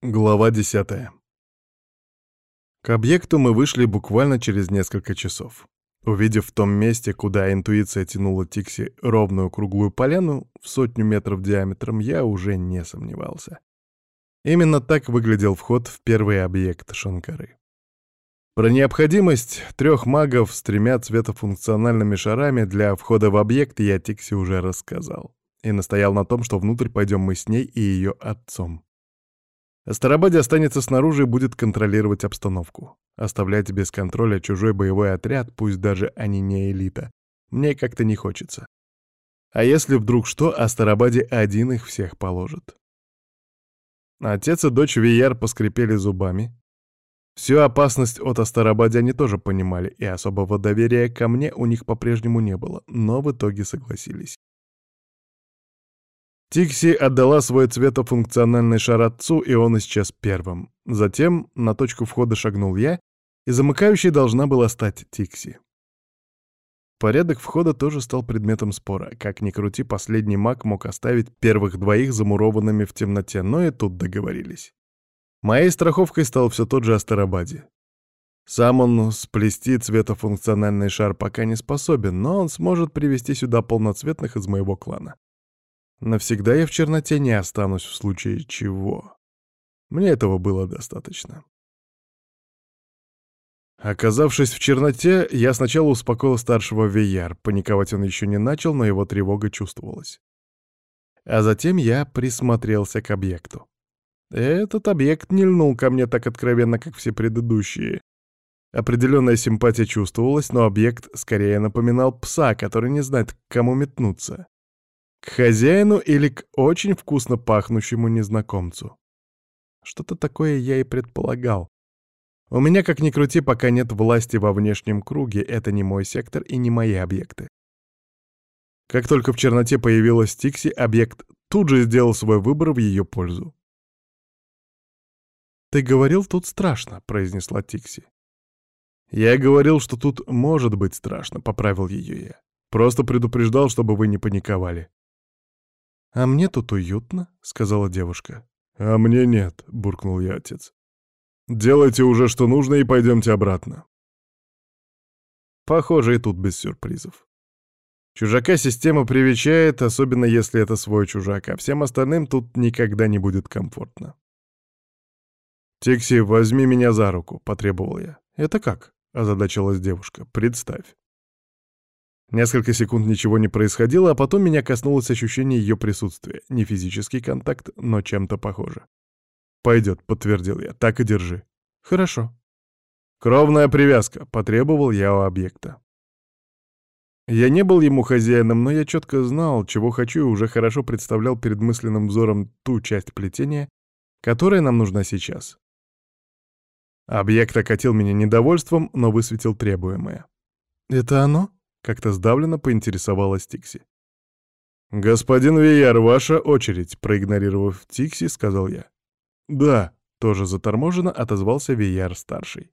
Глава 10. К объекту мы вышли буквально через несколько часов. Увидев в том месте, куда интуиция тянула Тикси ровную круглую поляну в сотню метров диаметром, я уже не сомневался. Именно так выглядел вход в первый объект Шанкары. Про необходимость трех магов с тремя цветофункциональными шарами для входа в объект я Тикси уже рассказал. И настоял на том, что внутрь пойдем мы с ней и ее отцом. Астарабаде останется снаружи и будет контролировать обстановку. Оставлять без контроля чужой боевой отряд, пусть даже они не элита, мне как-то не хочется. А если вдруг что, Астарабаде один их всех положит. Отец и дочь Вияр поскрипели зубами. Всю опасность от Астарабаде они тоже понимали, и особого доверия ко мне у них по-прежнему не было, но в итоге согласились. Тикси отдала свой цветофункциональный шар отцу, и он исчез первым. Затем на точку входа шагнул я, и замыкающей должна была стать Тикси. Порядок входа тоже стал предметом спора. Как ни крути, последний маг мог оставить первых двоих замурованными в темноте, но и тут договорились. Моей страховкой стал все тот же Астарабаде. Сам он сплести цветофункциональный шар пока не способен, но он сможет привести сюда полноцветных из моего клана. Навсегда я в черноте не останусь в случае чего. Мне этого было достаточно. Оказавшись в черноте, я сначала успокоил старшего Вияр. Паниковать он еще не начал, но его тревога чувствовалась. А затем я присмотрелся к объекту. Этот объект не льнул ко мне так откровенно, как все предыдущие. Определенная симпатия чувствовалась, но объект скорее напоминал пса, который не знает, к кому метнуться. К хозяину или к очень вкусно пахнущему незнакомцу? Что-то такое я и предполагал. У меня, как ни крути, пока нет власти во внешнем круге, это не мой сектор и не мои объекты. Как только в черноте появилась Тикси, объект тут же сделал свой выбор в ее пользу. «Ты говорил, тут страшно», — произнесла Тикси. «Я говорил, что тут может быть страшно», — поправил ее я. «Просто предупреждал, чтобы вы не паниковали». «А мне тут уютно», — сказала девушка. «А мне нет», — буркнул я отец. «Делайте уже, что нужно, и пойдемте обратно». Похоже, и тут без сюрпризов. Чужака система привечает, особенно если это свой чужак, а всем остальным тут никогда не будет комфортно. «Тикси, возьми меня за руку», — потребовал я. «Это как?» — озадачилась девушка. «Представь». Несколько секунд ничего не происходило, а потом меня коснулось ощущение ее присутствия. Не физический контакт, но чем-то похоже. «Пойдет», — подтвердил я, — «так и держи». «Хорошо». «Кровная привязка», — потребовал я у объекта. Я не был ему хозяином, но я четко знал, чего хочу, и уже хорошо представлял перед мысленным взором ту часть плетения, которая нам нужна сейчас. Объект окатил меня недовольством, но высветил требуемое. «Это оно?» Как-то сдавленно поинтересовалась Тикси. «Господин Вияр, ваша очередь», — проигнорировав Тикси, сказал я. «Да», — тоже заторможенно отозвался Вияр-старший.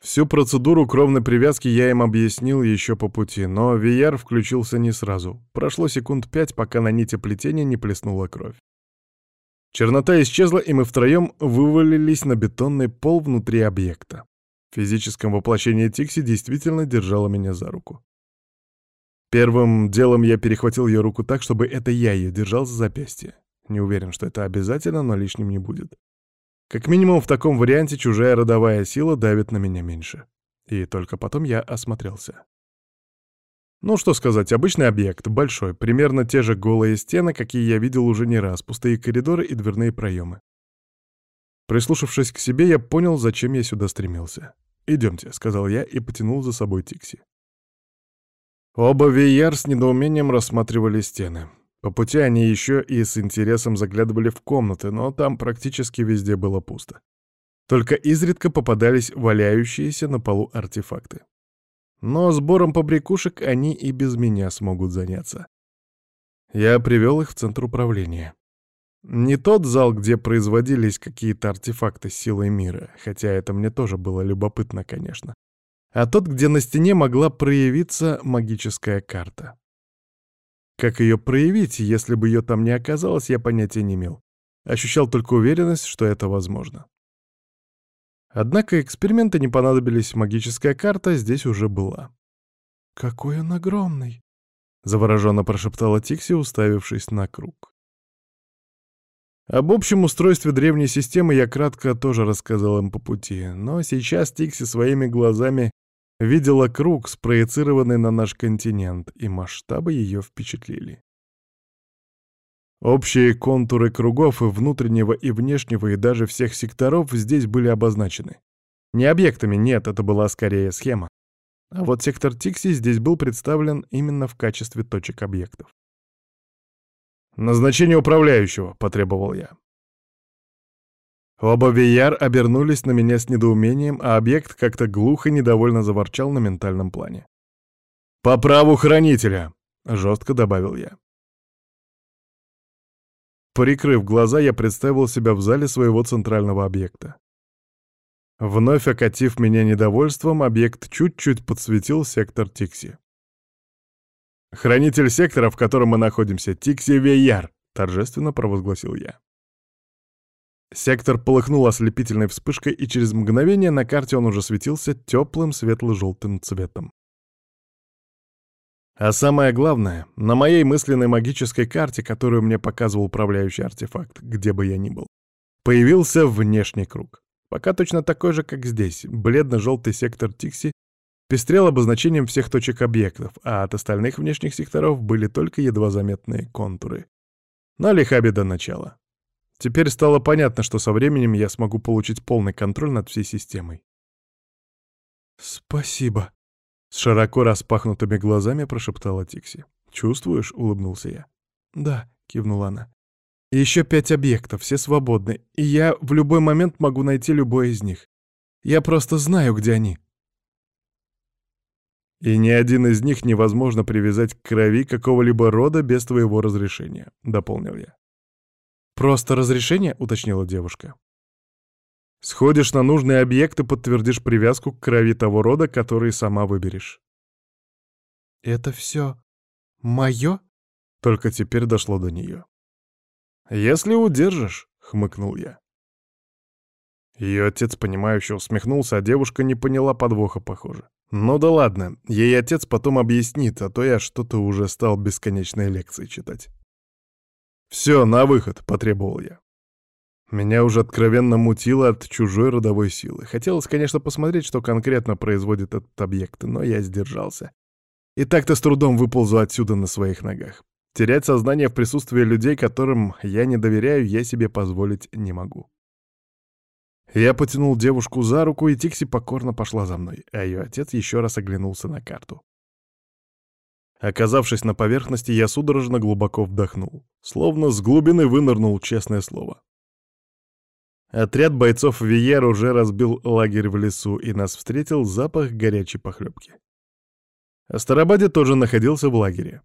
Всю процедуру кровной привязки я им объяснил еще по пути, но Вияр включился не сразу. Прошло секунд пять, пока на нити плетения не плеснула кровь. Чернота исчезла, и мы втроем вывалились на бетонный пол внутри объекта. В физическом воплощении Тикси действительно держала меня за руку. Первым делом я перехватил ее руку так, чтобы это я ее держал за запястье. Не уверен, что это обязательно, но лишним не будет. Как минимум в таком варианте чужая родовая сила давит на меня меньше. И только потом я осмотрелся. Ну что сказать, обычный объект, большой, примерно те же голые стены, какие я видел уже не раз, пустые коридоры и дверные проемы. Прислушавшись к себе, я понял, зачем я сюда стремился. «Идемте», — сказал я и потянул за собой Тикси. Оба Вияр с недоумением рассматривали стены. По пути они еще и с интересом заглядывали в комнаты, но там практически везде было пусто. Только изредка попадались валяющиеся на полу артефакты. Но сбором побрякушек они и без меня смогут заняться. Я привел их в центр управления. Не тот зал, где производились какие-то артефакты с силой мира, хотя это мне тоже было любопытно, конечно, а тот, где на стене могла проявиться магическая карта. Как ее проявить, если бы ее там не оказалось, я понятия не имел. Ощущал только уверенность, что это возможно. Однако эксперименты не понадобились, магическая карта здесь уже была. «Какой он огромный!» — завороженно прошептала Тикси, уставившись на круг. Об общем устройстве древней системы я кратко тоже рассказал им по пути, но сейчас Тикси своими глазами видела круг, спроецированный на наш континент, и масштабы ее впечатлили. Общие контуры кругов и внутреннего и внешнего и даже всех секторов здесь были обозначены. Не объектами, нет, это была скорее схема. А вот сектор Тикси здесь был представлен именно в качестве точек объектов. «Назначение управляющего», — потребовал я. Оба Вияр обернулись на меня с недоумением, а объект как-то глухо недовольно заворчал на ментальном плане. «По праву хранителя», — жестко добавил я. Прикрыв глаза, я представил себя в зале своего центрального объекта. Вновь окатив меня недовольством, объект чуть-чуть подсветил сектор Тикси. «Хранитель сектора, в котором мы находимся, Тикси Вейяр», — торжественно провозгласил я. Сектор полыхнул ослепительной вспышкой, и через мгновение на карте он уже светился теплым светло-желтым цветом. А самое главное, на моей мысленной магической карте, которую мне показывал управляющий артефакт, где бы я ни был, появился внешний круг. Пока точно такой же, как здесь, бледно-желтый сектор Тикси пестрел обозначением всех точек объектов, а от остальных внешних секторов были только едва заметные контуры. Но лиха беда начала. Теперь стало понятно, что со временем я смогу получить полный контроль над всей системой. «Спасибо», — с широко распахнутыми глазами прошептала Тикси. «Чувствуешь?» — улыбнулся я. «Да», — кивнула она. «Еще пять объектов, все свободны, и я в любой момент могу найти любой из них. Я просто знаю, где они». И ни один из них невозможно привязать к крови какого-либо рода без твоего разрешения», — дополнил я. «Просто разрешение?» — уточнила девушка. «Сходишь на нужные объекты, подтвердишь привязку к крови того рода, который сама выберешь». «Это все мое?» Только теперь дошло до нее. «Если удержишь», — хмыкнул я. Ее отец, понимающе усмехнулся, а девушка не поняла подвоха, похоже. Ну да ладно, ей отец потом объяснит, а то я что-то уже стал бесконечной лекции читать. «Все, на выход», — потребовал я. Меня уже откровенно мутило от чужой родовой силы. Хотелось, конечно, посмотреть, что конкретно производит этот объект, но я сдержался. И так-то с трудом выползу отсюда на своих ногах. Терять сознание в присутствии людей, которым я не доверяю, я себе позволить не могу. Я потянул девушку за руку, и Тикси покорно пошла за мной, а ее отец еще раз оглянулся на карту. Оказавшись на поверхности, я судорожно глубоко вдохнул. Словно с глубины вынырнул, честное слово. Отряд бойцов Виер уже разбил лагерь в лесу, и нас встретил запах горячей похлебки. Астарабаде тоже находился в лагере.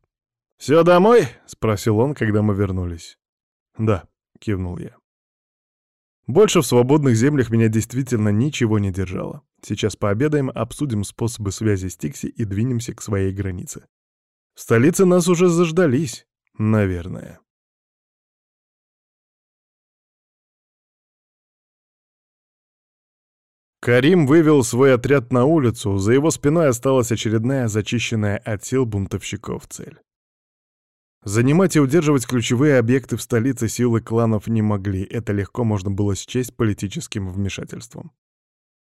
«Все домой?» — спросил он, когда мы вернулись. «Да», — кивнул я. Больше в свободных землях меня действительно ничего не держало. Сейчас пообедаем, обсудим способы связи с Тикси и двинемся к своей границе. В столице нас уже заждались, наверное. Карим вывел свой отряд на улицу, за его спиной осталась очередная зачищенная от сил бунтовщиков цель. Занимать и удерживать ключевые объекты в столице силы кланов не могли, это легко можно было счесть политическим вмешательством.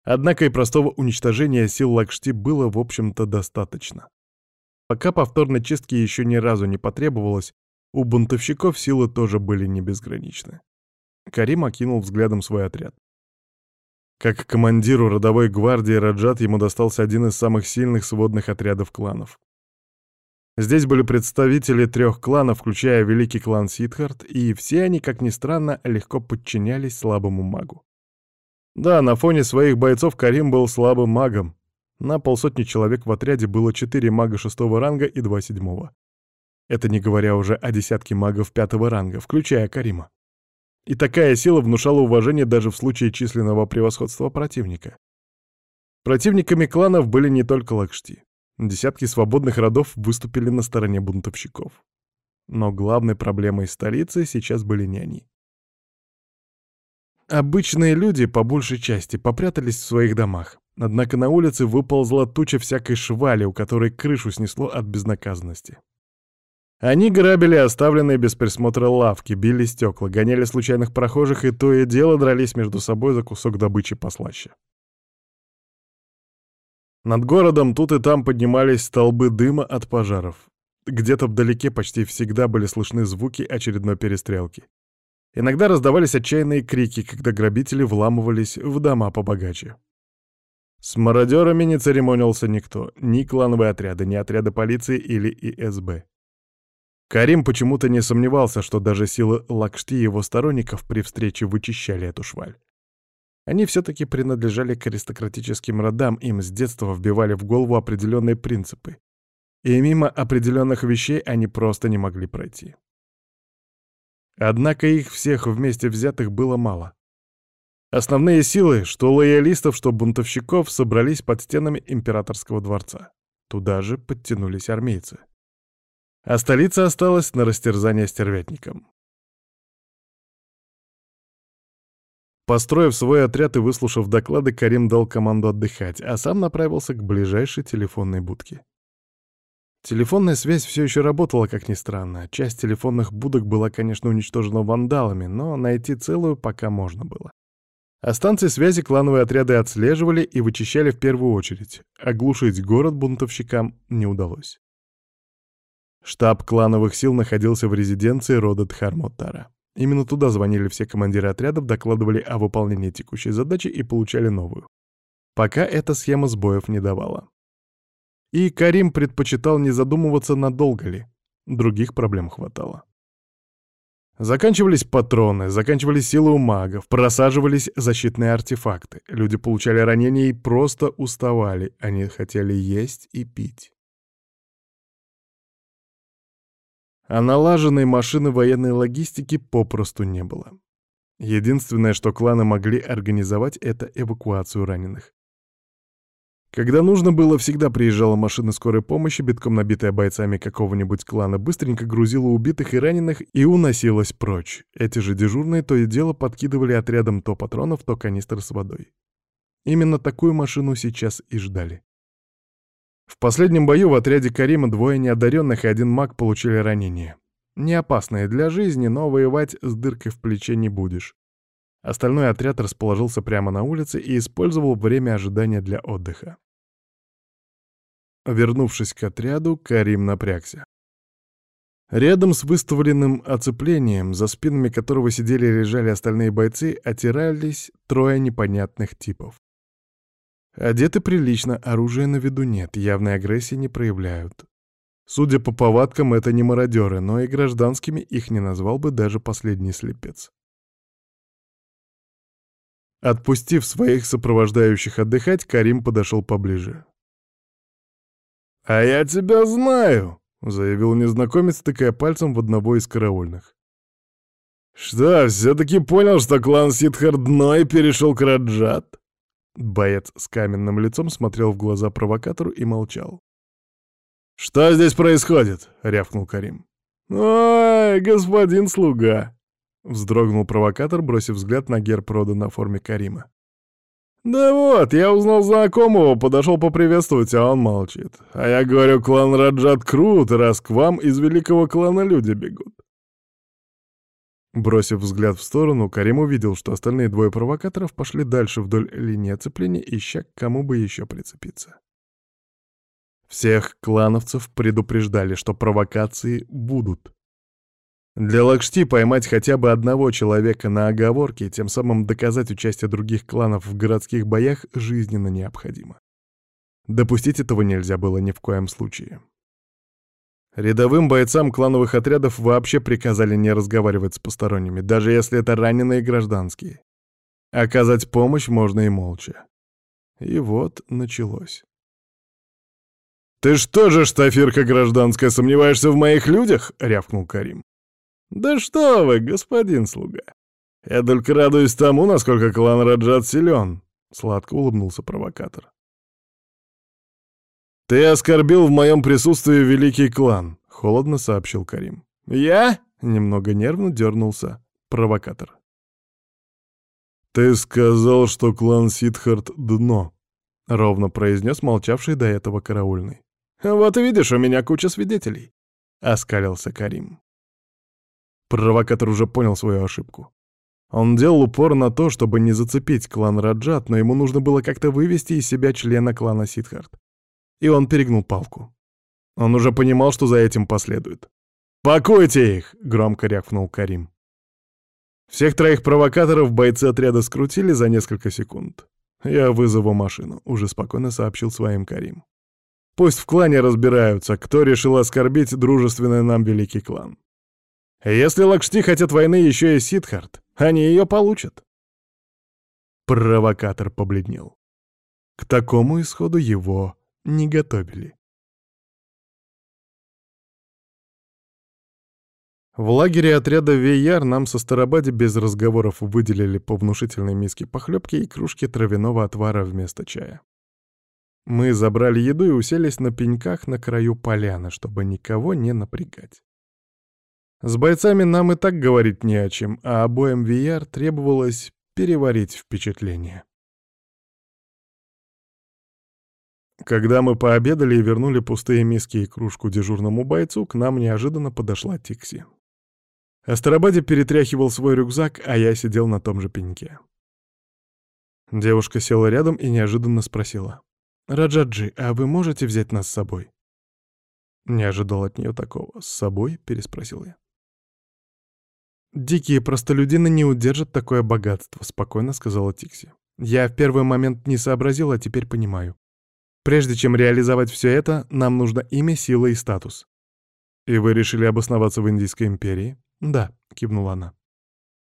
Однако и простого уничтожения сил Лакшти было, в общем-то, достаточно. Пока повторной чистки еще ни разу не потребовалось, у бунтовщиков силы тоже были не безграничны. Карим окинул взглядом свой отряд. Как командиру родовой гвардии Раджат ему достался один из самых сильных сводных отрядов кланов. Здесь были представители трех кланов, включая великий клан Сидхарт, и все они, как ни странно, легко подчинялись слабому магу. Да, на фоне своих бойцов Карим был слабым магом. На полсотни человек в отряде было четыре мага шестого ранга и два седьмого. Это не говоря уже о десятке магов пятого ранга, включая Карима. И такая сила внушала уважение даже в случае численного превосходства противника. Противниками кланов были не только Лакшти. Десятки свободных родов выступили на стороне бунтовщиков. Но главной проблемой столицы сейчас были не они. Обычные люди, по большей части, попрятались в своих домах. Однако на улице выползла туча всякой швали, у которой крышу снесло от безнаказанности. Они грабили оставленные без присмотра лавки, били стекла, гоняли случайных прохожих и то и дело дрались между собой за кусок добычи послаще. Над городом тут и там поднимались столбы дыма от пожаров. Где-то вдалеке почти всегда были слышны звуки очередной перестрелки. Иногда раздавались отчаянные крики, когда грабители вламывались в дома побогаче. С мародерами не церемонился никто, ни клановые отряды, ни отряды полиции или ИСБ. Карим почему-то не сомневался, что даже силы Лакшти и его сторонников при встрече вычищали эту шваль. Они все-таки принадлежали к аристократическим родам, им с детства вбивали в голову определенные принципы. И мимо определенных вещей они просто не могли пройти. Однако их всех вместе взятых было мало. Основные силы, что лоялистов, что бунтовщиков, собрались под стенами императорского дворца. Туда же подтянулись армейцы. А столица осталась на растерзание стервятникам. Построив свой отряд и выслушав доклады, Карим дал команду отдыхать, а сам направился к ближайшей телефонной будке. Телефонная связь все еще работала, как ни странно. Часть телефонных будок была, конечно, уничтожена вандалами, но найти целую пока можно было. А станции связи клановые отряды отслеживали и вычищали в первую очередь. Оглушить город бунтовщикам не удалось. Штаб клановых сил находился в резиденции рода Дхармотара. Именно туда звонили все командиры отрядов, докладывали о выполнении текущей задачи и получали новую. Пока эта схема сбоев не давала. И Карим предпочитал не задумываться, надолго ли. Других проблем хватало. Заканчивались патроны, заканчивались силы у магов, просаживались защитные артефакты. Люди получали ранения и просто уставали. Они хотели есть и пить. А налаженной машины военной логистики попросту не было. Единственное, что кланы могли организовать, это эвакуацию раненых. Когда нужно было, всегда приезжала машина скорой помощи, битком набитая бойцами какого-нибудь клана, быстренько грузила убитых и раненых и уносилась прочь. Эти же дежурные то и дело подкидывали отрядом то патронов, то канистры с водой. Именно такую машину сейчас и ждали. В последнем бою в отряде Карима двое неодаренных и один маг получили ранения. Не опасные для жизни, но воевать с дыркой в плече не будешь. Остальной отряд расположился прямо на улице и использовал время ожидания для отдыха. Вернувшись к отряду, Карим напрягся. Рядом с выставленным оцеплением, за спинами которого сидели и лежали остальные бойцы, отирались трое непонятных типов. Одеты прилично, оружия на виду нет, явной агрессии не проявляют. Судя по повадкам, это не мародеры, но и гражданскими их не назвал бы даже последний слепец. Отпустив своих сопровождающих отдыхать, Карим подошел поближе. «А я тебя знаю!» — заявил незнакомец, тыкая пальцем в одного из караульных. «Что, все-таки понял, что клан Сидхар дно и перешел к Раджат?» Боец с каменным лицом смотрел в глаза провокатору и молчал. «Что здесь происходит?» — рявкнул Карим. «Ой, господин слуга!» — вздрогнул провокатор, бросив взгляд на герб рода на форме Карима. «Да вот, я узнал знакомого, подошел поприветствовать, а он молчит. А я говорю, клан Раджат крут, раз к вам из великого клана люди бегут. Бросив взгляд в сторону, Карим увидел, что остальные двое провокаторов пошли дальше вдоль линии оцепления, ища к кому бы еще прицепиться. Всех клановцев предупреждали, что провокации будут. Для Лакшти поймать хотя бы одного человека на оговорке и тем самым доказать участие других кланов в городских боях жизненно необходимо. Допустить этого нельзя было ни в коем случае. Рядовым бойцам клановых отрядов вообще приказали не разговаривать с посторонними, даже если это раненые гражданские. Оказать помощь можно и молча. И вот началось. «Ты что же, штафирка гражданская, сомневаешься в моих людях?» — рявкнул Карим. «Да что вы, господин слуга! Я только радуюсь тому, насколько клан Раджат силен!» — сладко улыбнулся провокатор. «Ты оскорбил в моем присутствии великий клан», — холодно сообщил Карим. «Я?» — немного нервно дернулся провокатор. «Ты сказал, что клан Сидхарт — дно», — ровно произнес молчавший до этого караульный. «Вот видишь, у меня куча свидетелей», — оскалился Карим. Провокатор уже понял свою ошибку. Он делал упор на то, чтобы не зацепить клан Раджат, но ему нужно было как-то вывести из себя члена клана Сидхарт. И он перегнул палку. Он уже понимал, что за этим последует. «Пакуйте их!» — громко рявкнул Карим. Всех троих провокаторов бойцы отряда скрутили за несколько секунд. «Я вызову машину», — уже спокойно сообщил своим Карим. «Пусть в клане разбираются, кто решил оскорбить дружественный нам великий клан. Если Лакшти хотят войны еще и Сидхарт, они ее получат. Провокатор побледнел. К такому исходу его не готовили. В лагере отряда Вейяр нам со Старобади без разговоров выделили по внушительной миске похлебки и кружки травяного отвара вместо чая. Мы забрали еду и уселись на пеньках на краю поляны, чтобы никого не напрягать. С бойцами нам и так говорить не о чем, а обоим VR требовалось переварить впечатление. Когда мы пообедали и вернули пустые миски и кружку дежурному бойцу, к нам неожиданно подошла Тикси. Астарабаде перетряхивал свой рюкзак, а я сидел на том же пеньке. Девушка села рядом и неожиданно спросила. «Раджаджи, а вы можете взять нас с собой?» Не ожидал от нее такого. «С собой?» — переспросил я. «Дикие простолюдины не удержат такое богатство», — спокойно сказала Тикси. «Я в первый момент не сообразил, а теперь понимаю. Прежде чем реализовать все это, нам нужно имя, сила и статус». «И вы решили обосноваться в Индийской империи?» «Да», — кивнула она.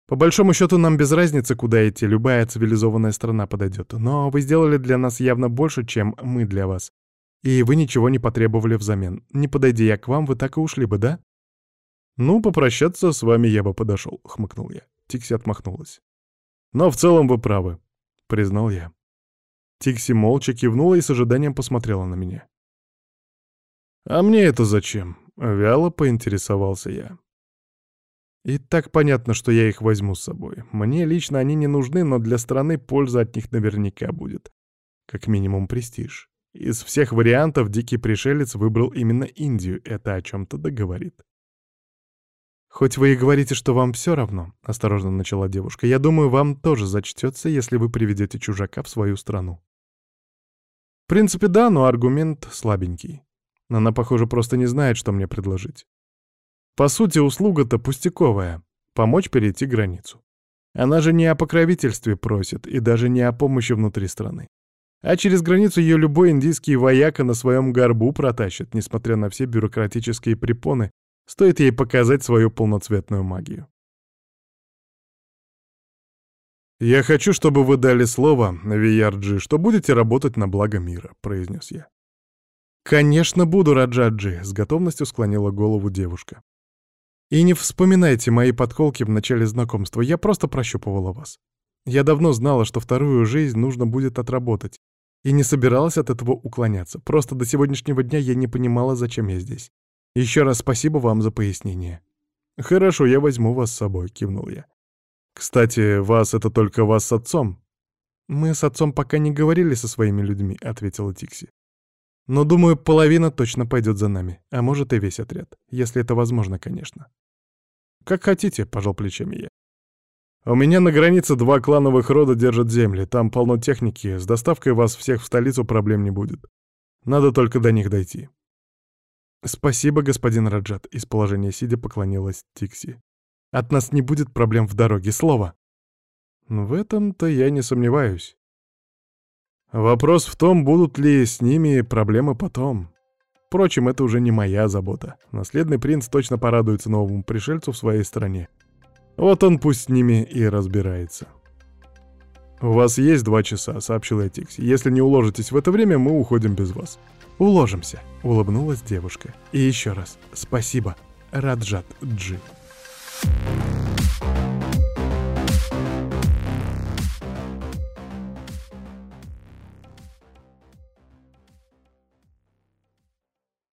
«По большому счету нам без разницы, куда идти, любая цивилизованная страна подойдет. Но вы сделали для нас явно больше, чем мы для вас. И вы ничего не потребовали взамен. Не подойди я к вам, вы так и ушли бы, да?» «Ну, попрощаться с вами я бы подошел», — хмыкнул я. Тикси отмахнулась. «Но в целом вы правы», — признал я. Тикси молча кивнула и с ожиданием посмотрела на меня. «А мне это зачем?» — вяло поинтересовался я. И так понятно, что я их возьму с собой. Мне лично они не нужны, но для страны польза от них наверняка будет. Как минимум престиж. Из всех вариантов дикий пришелец выбрал именно Индию. Это о чем-то договорит. «Хоть вы и говорите, что вам все равно», — осторожно начала девушка, «я думаю, вам тоже зачтется, если вы приведете чужака в свою страну». В принципе, да, но аргумент слабенький. Она, похоже, просто не знает, что мне предложить. По сути, услуга-то пустяковая — помочь перейти границу. Она же не о покровительстве просит и даже не о помощи внутри страны. А через границу ее любой индийский вояка на своем горбу протащит, несмотря на все бюрократические препоны, Стоит ей показать свою полноцветную магию. «Я хочу, чтобы вы дали слово, Виярджи, что будете работать на благо мира», — произнес я. «Конечно буду, Раджаджи», — с готовностью склонила голову девушка. «И не вспоминайте мои подколки в начале знакомства, я просто прощупывала вас. Я давно знала, что вторую жизнь нужно будет отработать, и не собиралась от этого уклоняться, просто до сегодняшнего дня я не понимала, зачем я здесь. Еще раз спасибо вам за пояснение. Хорошо, я возьму вас с собой, кивнул я. Кстати, вас это только вас с отцом? Мы с отцом пока не говорили со своими людьми, ответила Тикси. Но думаю, половина точно пойдет за нами, а может и весь отряд, если это возможно, конечно. Как хотите, пожал плечами я. У меня на границе два клановых рода держат земли, там полно техники, с доставкой вас всех в столицу проблем не будет. Надо только до них дойти. «Спасибо, господин Раджат», — из положения сидя поклонилась Тикси. «От нас не будет проблем в дороге, слово». «В этом-то я не сомневаюсь. Вопрос в том, будут ли с ними проблемы потом. Впрочем, это уже не моя забота. Наследный принц точно порадуется новому пришельцу в своей стране. Вот он пусть с ними и разбирается». «У вас есть два часа», — сообщил я Тикси. «Если не уложитесь в это время, мы уходим без вас». «Уложимся», — улыбнулась девушка. «И еще раз спасибо, Раджат Джи». you